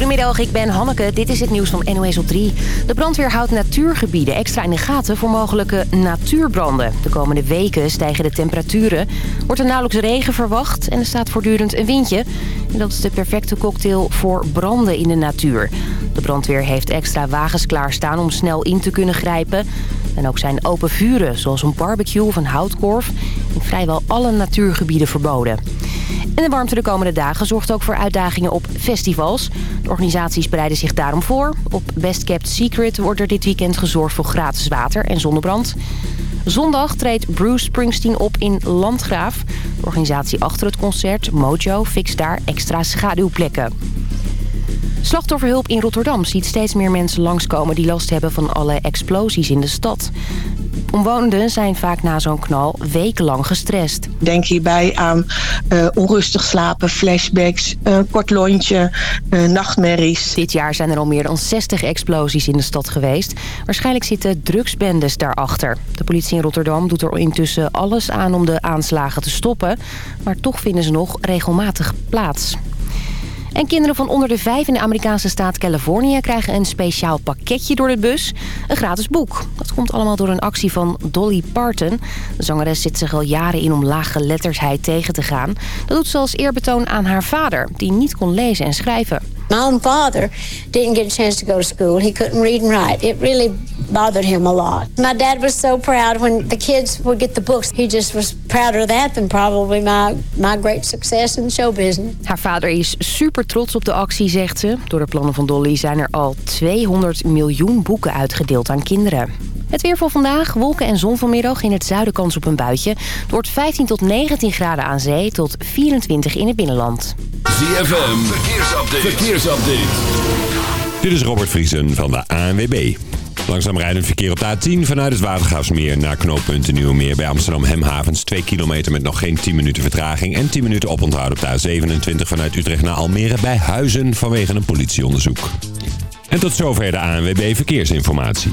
Goedemiddag, ik ben Hanneke. Dit is het nieuws van NOS op 3. De brandweer houdt natuurgebieden extra in de gaten voor mogelijke natuurbranden. De komende weken stijgen de temperaturen. Wordt er nauwelijks regen verwacht en er staat voortdurend een windje. En dat is de perfecte cocktail voor branden in de natuur. De brandweer heeft extra wagens klaarstaan om snel in te kunnen grijpen. En ook zijn open vuren, zoals een barbecue of een houtkorf... in vrijwel alle natuurgebieden verboden. En de warmte de komende dagen zorgt ook voor uitdagingen op festivals. De organisaties bereiden zich daarom voor. Op Best Kept Secret wordt er dit weekend gezorgd voor gratis water en zonnebrand. Zondag treedt Bruce Springsteen op in Landgraaf. De organisatie achter het concert, Mojo, fixt daar extra schaduwplekken. Slachtofferhulp in Rotterdam ziet steeds meer mensen langskomen... die last hebben van alle explosies in de stad. Omwonenden zijn vaak na zo'n knal wekenlang gestrest. Denk hierbij aan uh, onrustig slapen, flashbacks, een kort lontje, uh, nachtmerries. Dit jaar zijn er al meer dan 60 explosies in de stad geweest. Waarschijnlijk zitten drugsbendes daarachter. De politie in Rotterdam doet er intussen alles aan om de aanslagen te stoppen. Maar toch vinden ze nog regelmatig plaats. En kinderen van onder de vijf in de Amerikaanse staat Californië... krijgen een speciaal pakketje door de bus. Een gratis boek. Dat komt allemaal door een actie van Dolly Parton. De zangeres zit zich al jaren in om laaggeletterdheid tegen te gaan. Dat doet ze als eerbetoon aan haar vader... die niet kon lezen en schrijven. My own father didn't get a chance to go to school. He couldn't read and write. It really bothered him a lot. My dad was so proud when the kids would get the books. He just was prouder of that than probably my, my great success in show business. Haar vader is super trots op de actie, zegt ze. Door de plannen van Dolly zijn er al 200 miljoen boeken uitgedeeld aan kinderen. Het weer voor vandaag, wolken en zon vanmiddag. In het zuiden kans op een buitje. Het wordt 15 tot 19 graden aan zee tot 24 in het binnenland. ZFM, verkeersupdate. verkeersupdate. Dit is Robert Vriesen van de ANWB. Langzaam rijdend verkeer op de A10 vanuit het Watergraafsmeer naar knooppunt Nieuwmeer bij Amsterdam Hemhavens. 2 kilometer met nog geen 10 minuten vertraging en 10 minuten oponthoud op de A27 vanuit Utrecht naar Almere bij Huizen vanwege een politieonderzoek. En tot zover de ANWB Verkeersinformatie.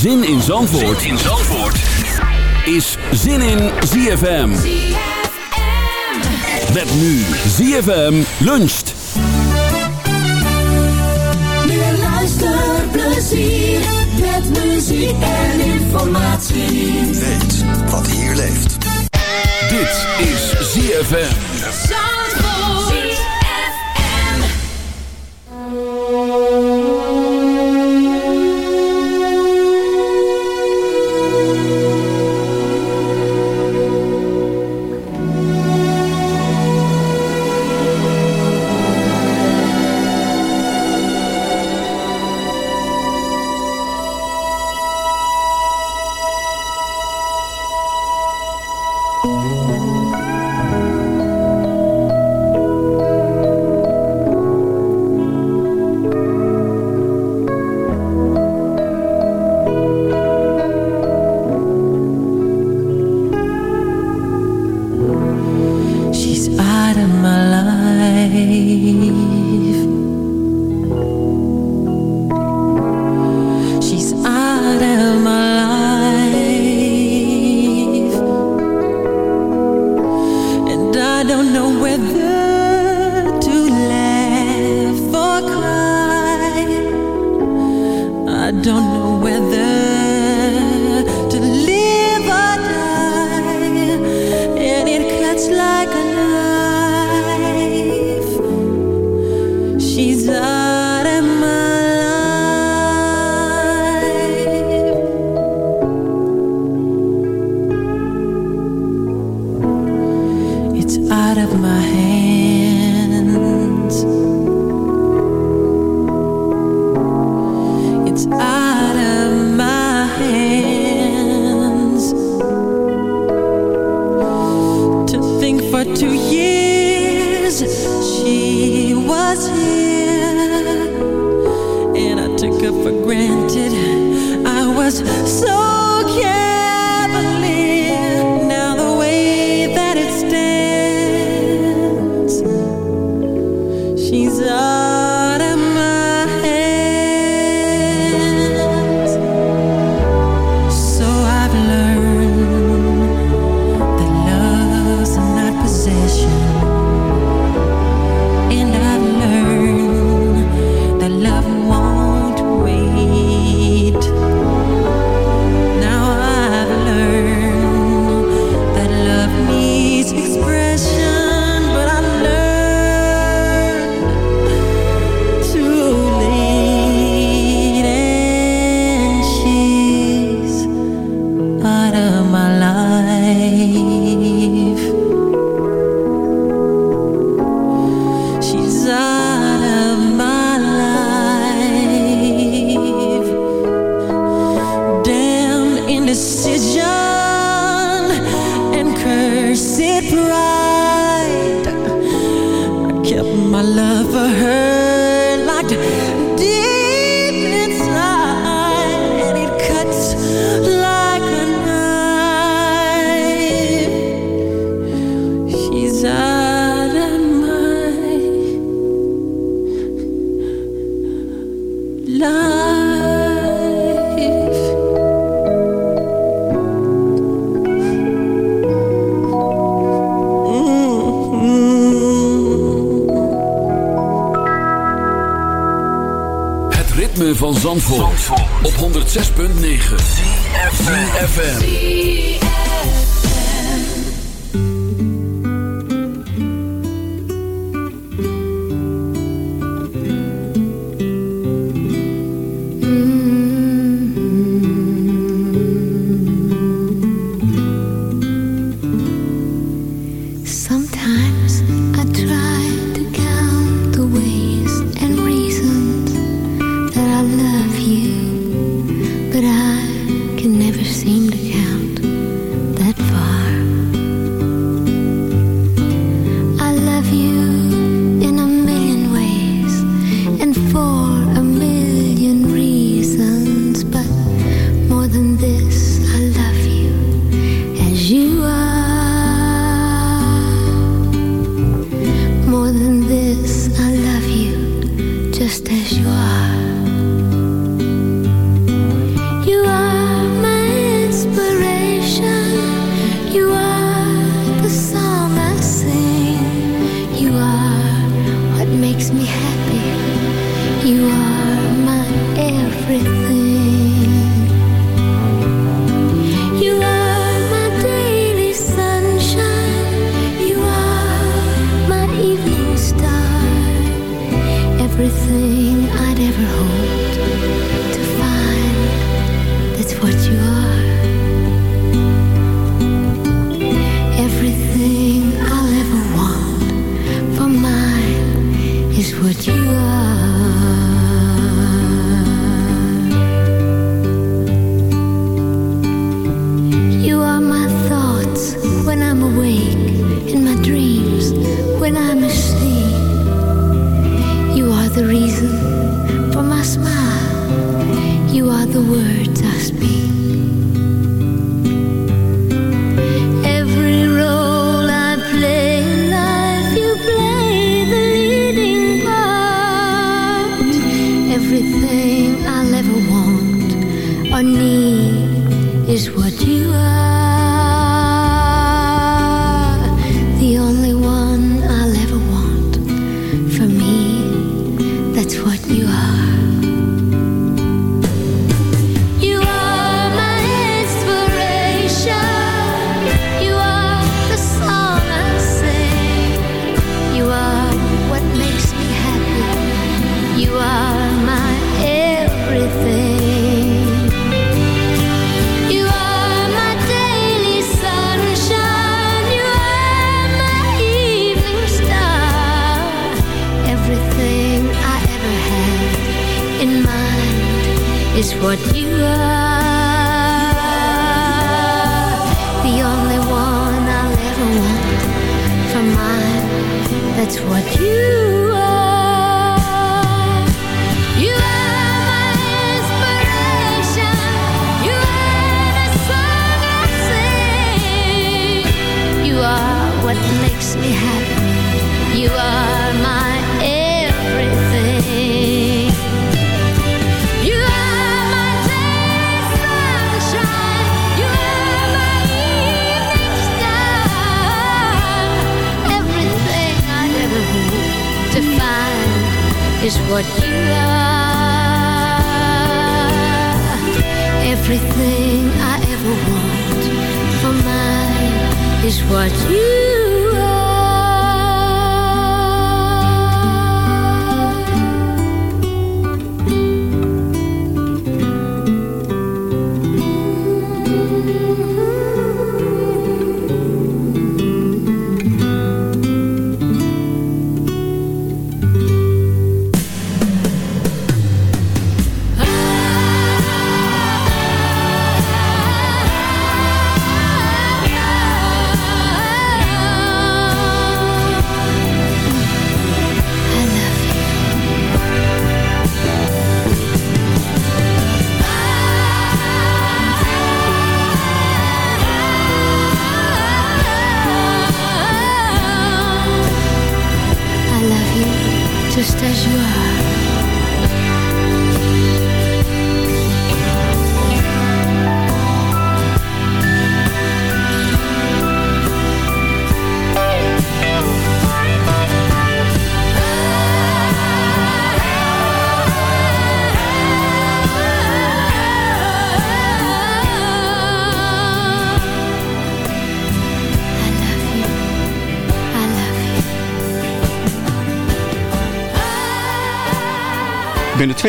Zin in Zandvoort, zin in Zandvoort. is Zin in ZFM. Met nu ZFM luncht. Meer luisterplezier met muziek en informatie. Weet wat hier leeft. Dit is ZFM.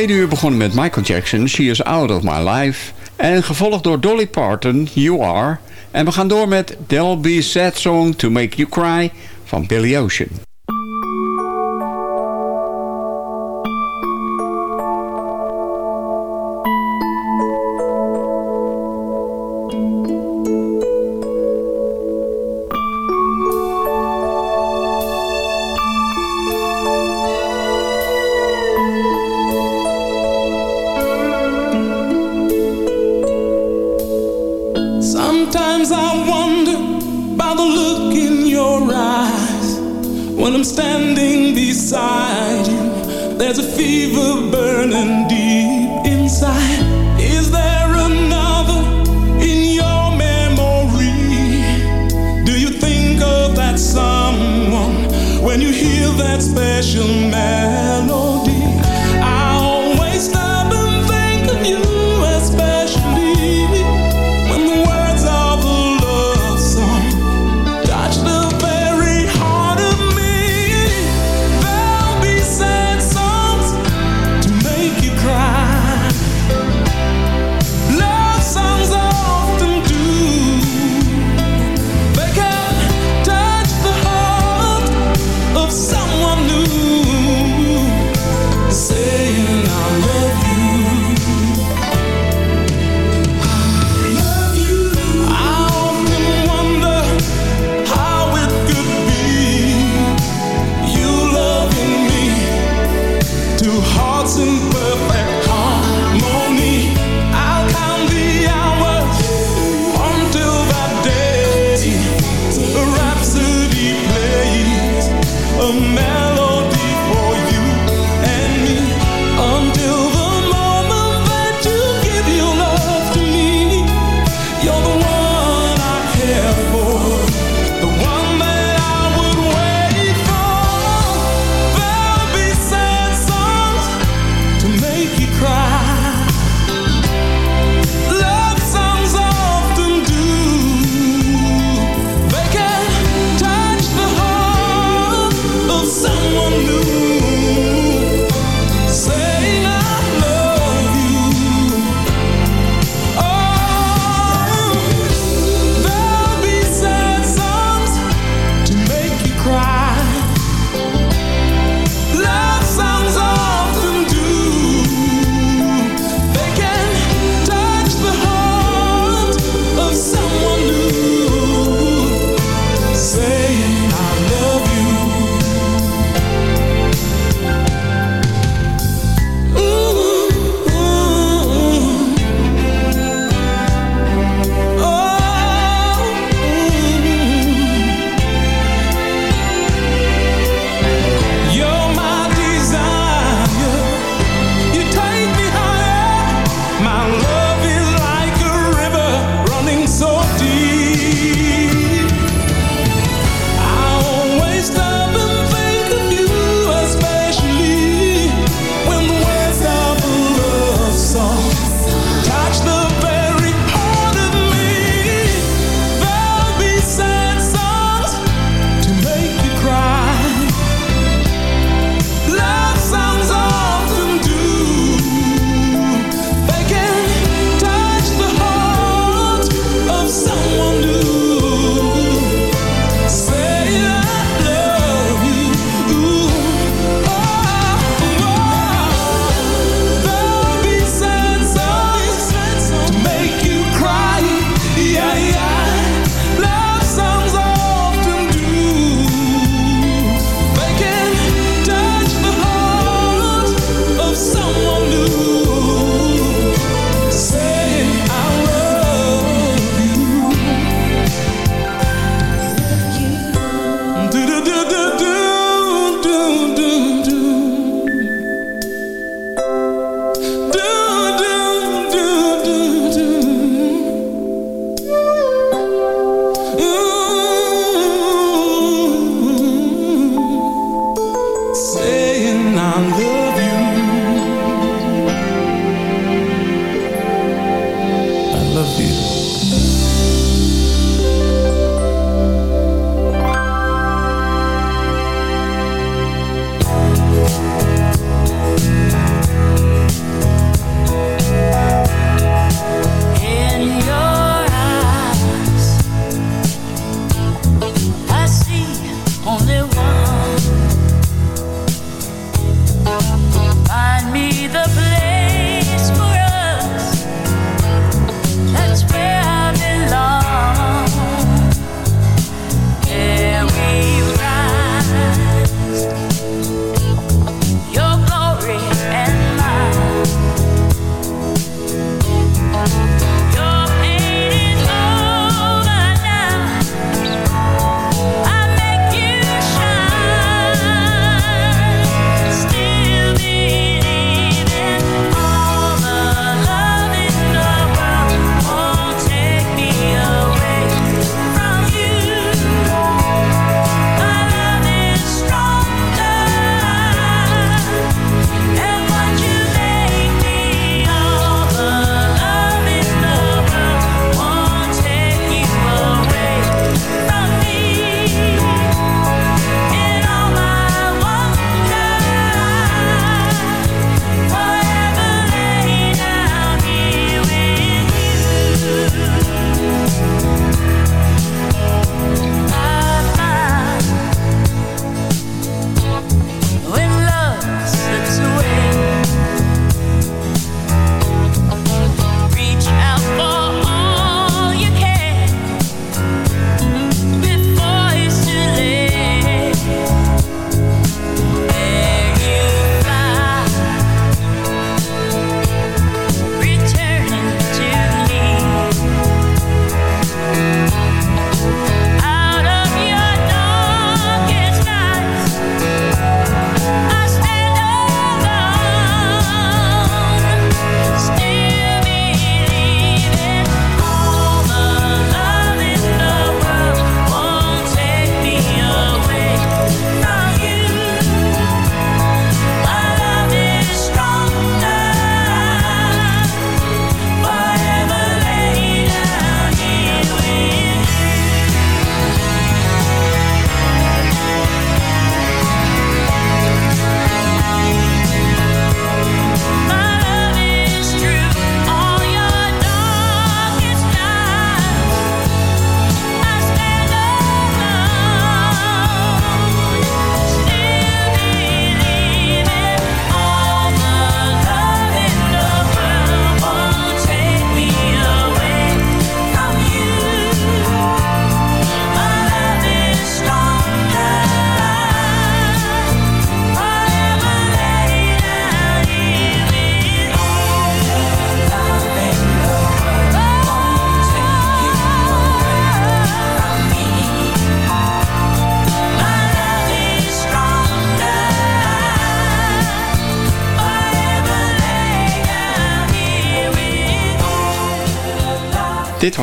tweede uur begonnen met Michael Jackson, She Is Out of My Life. En gevolgd door Dolly Parton, You Are. En we gaan door met There'll Be Sad Song To Make You Cry van Billy Ocean.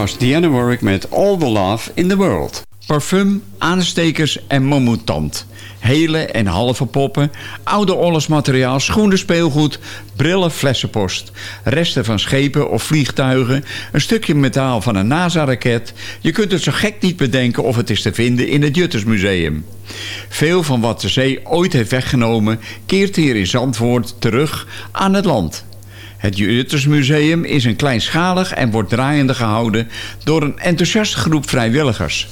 Was Diana Warwick met All the Love in the World. Parfum, aanstekers en mammoetand. Hele en halve poppen, oude oorlogsmateriaal, schoenen, speelgoed, brillen, flessenpost. Resten van schepen of vliegtuigen, een stukje metaal van een NASA-raket. Je kunt het zo gek niet bedenken of het is te vinden in het Juttersmuseum. Veel van wat de zee ooit heeft weggenomen... keert hier in Zandvoort terug aan het land. Het Juttersmuseum is een kleinschalig en wordt draaiende gehouden... door een enthousiaste groep vrijwilligers...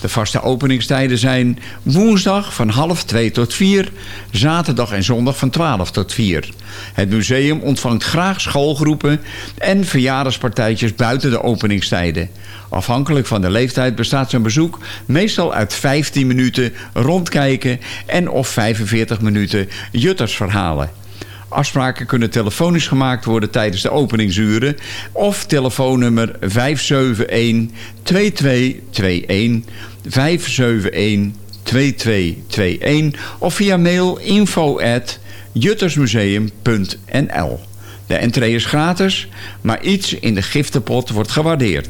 De vaste openingstijden zijn woensdag van half 2 tot 4, zaterdag en zondag van 12 tot 4. Het museum ontvangt graag schoolgroepen en verjaardagspartijtjes buiten de openingstijden. Afhankelijk van de leeftijd bestaat zijn bezoek meestal uit 15 minuten rondkijken en of 45 minuten juttersverhalen. Afspraken kunnen telefonisch gemaakt worden tijdens de openingsuren of telefoonnummer 571 2221 571 2221 of via mail info at juttersmuseum.nl. De entree is gratis, maar iets in de giftenpot wordt gewaardeerd.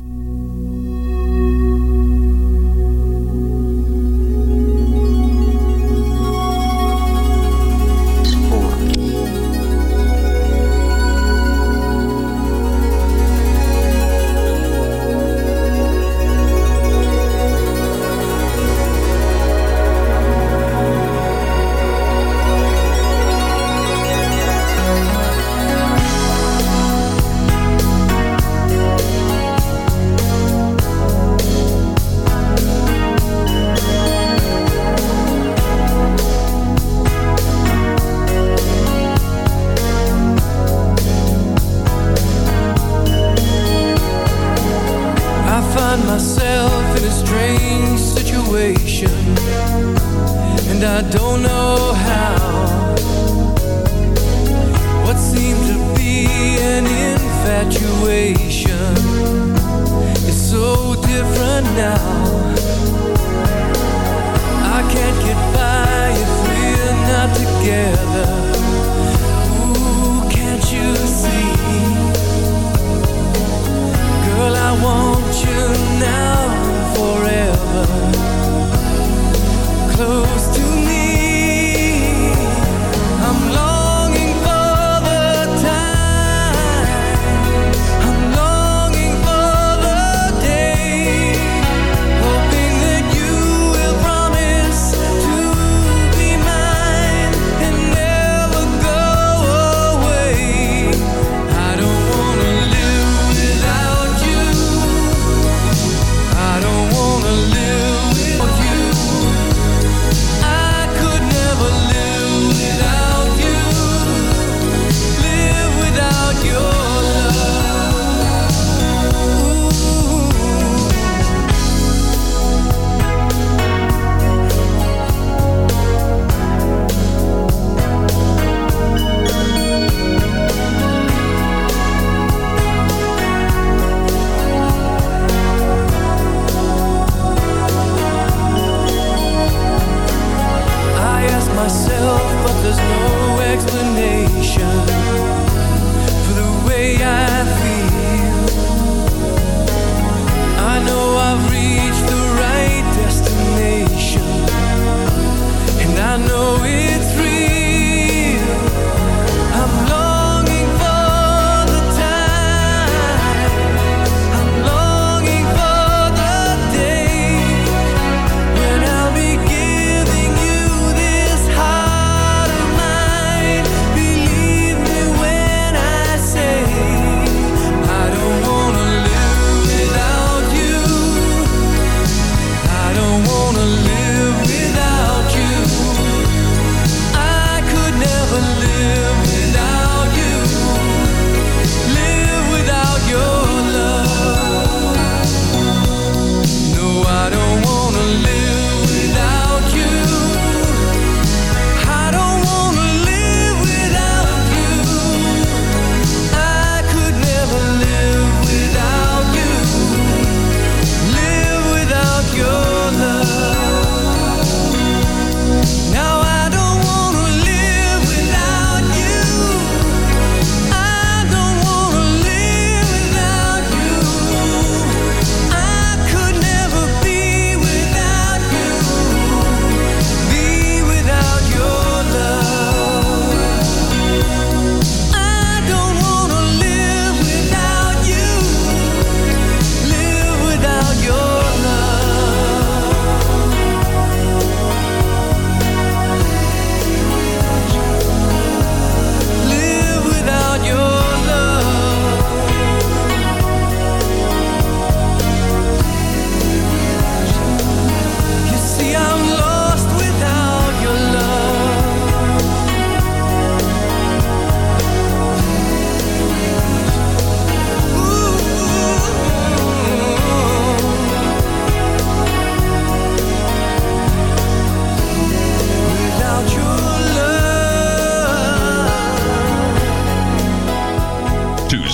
infatuation is so different now. I can't get by if we're not together. Ooh, can't you see? Girl, I want you now and forever. Close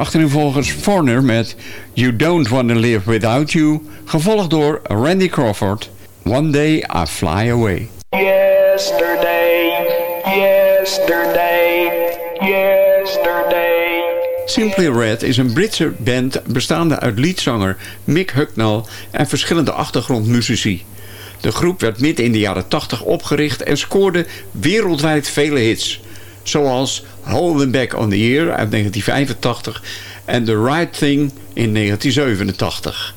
Dit waren achtereenvolgens Foreigner met You Don't Wanna Live Without You, gevolgd door Randy Crawford, One Day I Fly Away. Yesterday, yesterday, yesterday. Simply Red is een Britse band bestaande uit liedzanger Mick Hucknall en verschillende achtergrondmuzici. De groep werd midden in de jaren 80 opgericht en scoorde wereldwijd vele hits. Zoals Back on the Year uit 1985 en The Right Thing in 1987.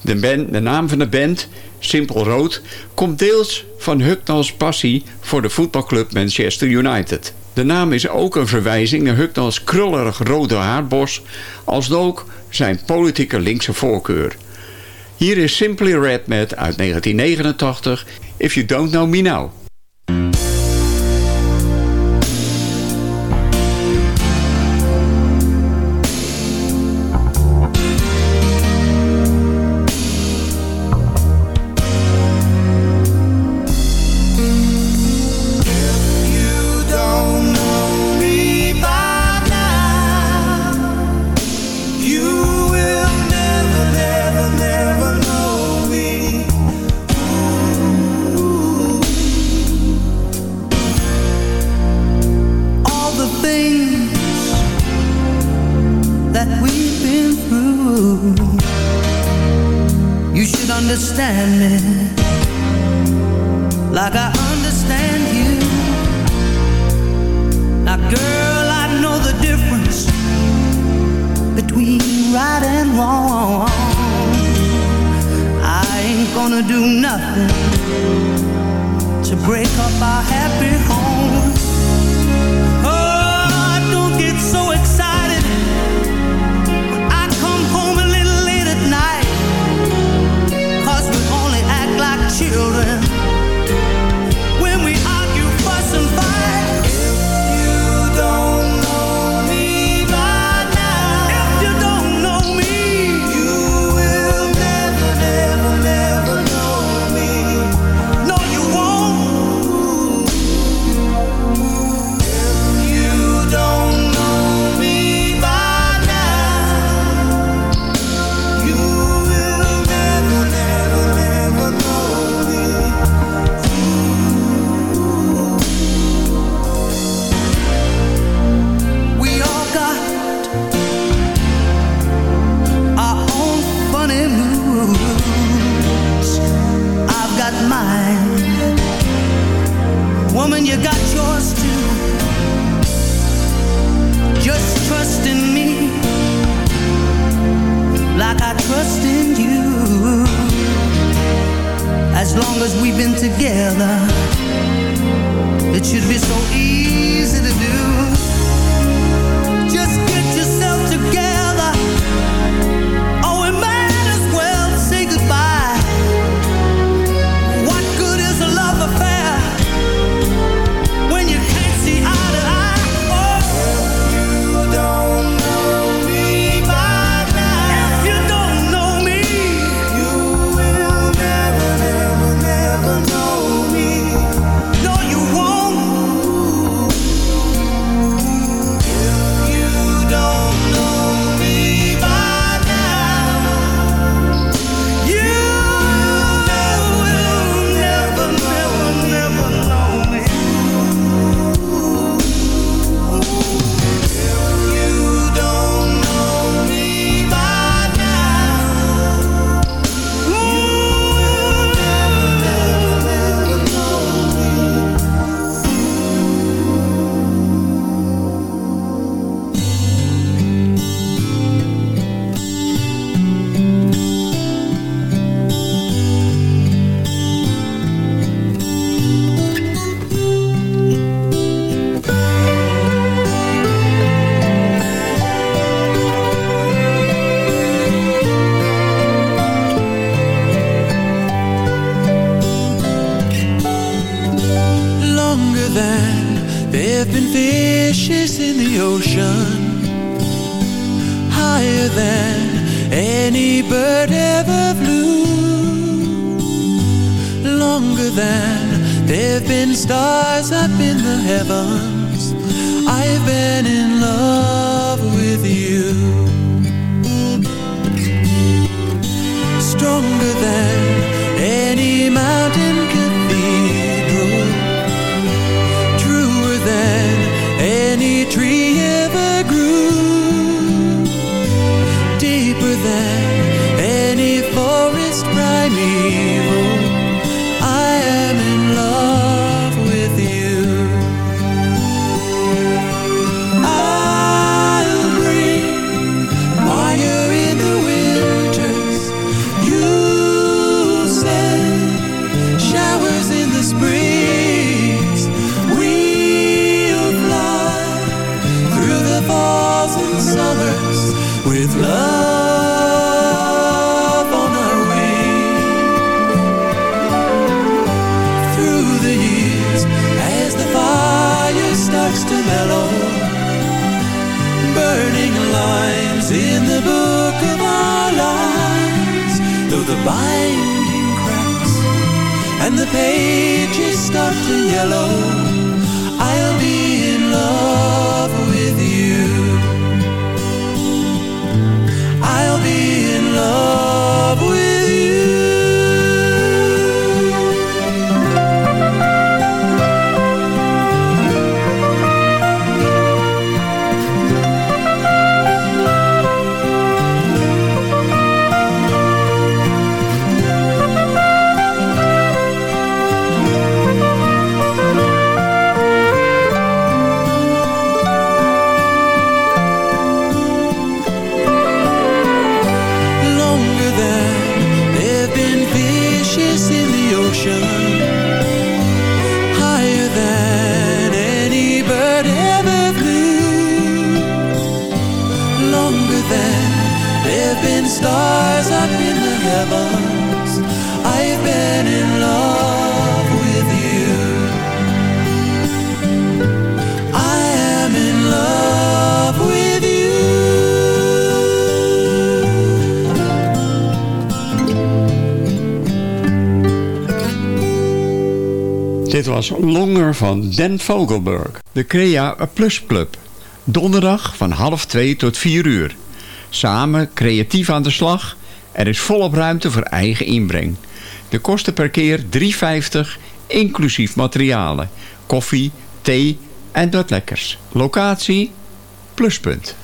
De, band, de naam van de band, Simple Road, komt deels van Hucknall's passie voor de voetbalclub Manchester United. De naam is ook een verwijzing naar Hucknalls krullerig rode haarbos, als ook zijn politieke linkse voorkeur. Hier is Simply Red met uit 1989, If You Don't Know Me Now. We've been together, it should be so easy Dit was Longer van Den Vogelberg, de Crea Plus Club. Donderdag van half twee tot vier uur. Samen creatief aan de slag er is volop ruimte voor eigen inbreng. De kosten per keer 3,50 inclusief materialen. Koffie, thee en wat lekkers. Locatie, pluspunt.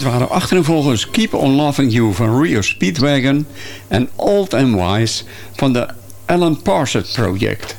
tijd waren achtervolgens Keep on Loving You van Rio Speedwagon en Old and Wise van de Alan Parsons Project.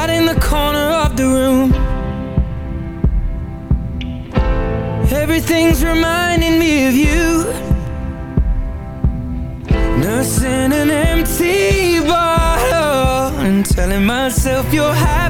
sat in the corner of the room. Everything's reminding me of you. Nursing an empty bottle And telling myself you're happy.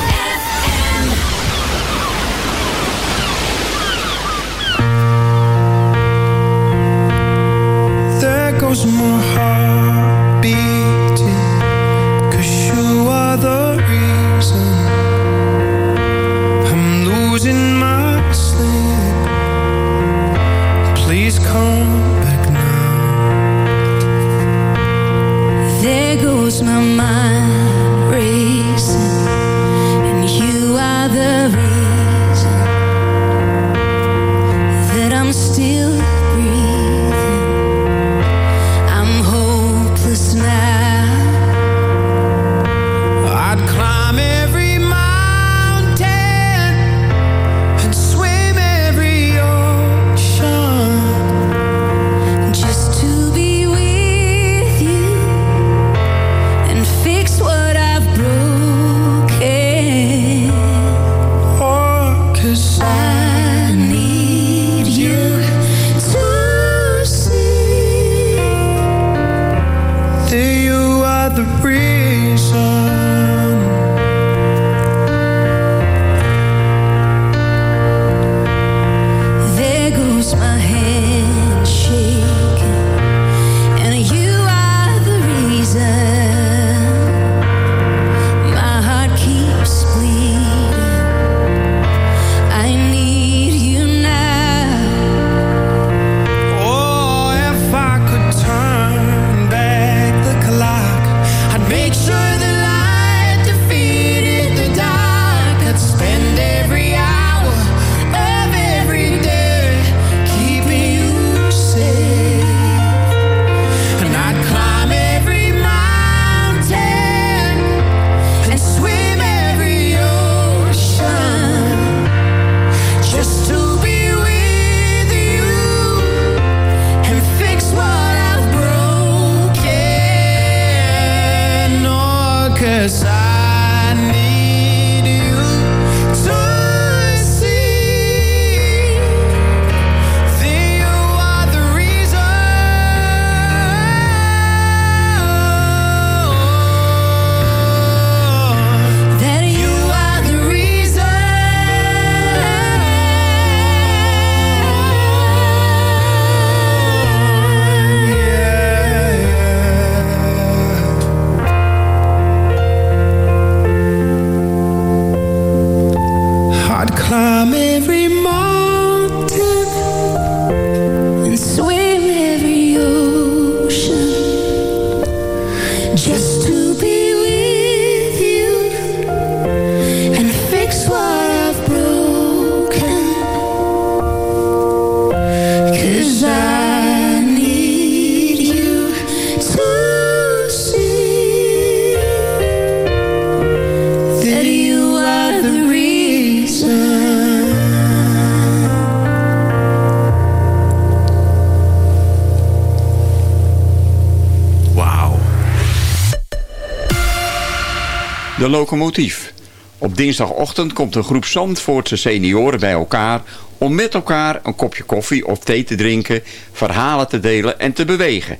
Op dinsdagochtend komt een groep Zandvoortse senioren bij elkaar... om met elkaar een kopje koffie of thee te drinken... verhalen te delen en te bewegen.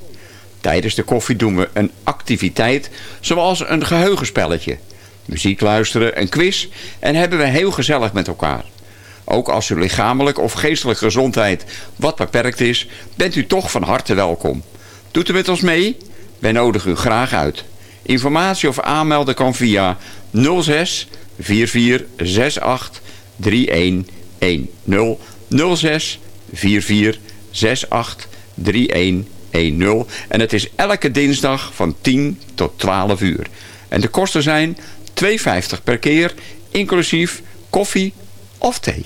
Tijdens de koffie doen we een activiteit zoals een geheugenspelletje. Muziek luisteren, een quiz en hebben we heel gezellig met elkaar. Ook als uw lichamelijke of geestelijke gezondheid wat beperkt is... bent u toch van harte welkom. Doet u met ons mee? Wij nodigen u graag uit. Informatie of aanmelden kan via 06 44 68 3110 06 44 68 3110 en het is elke dinsdag van 10 tot 12 uur. En de kosten zijn 2,50 per keer, inclusief koffie of thee.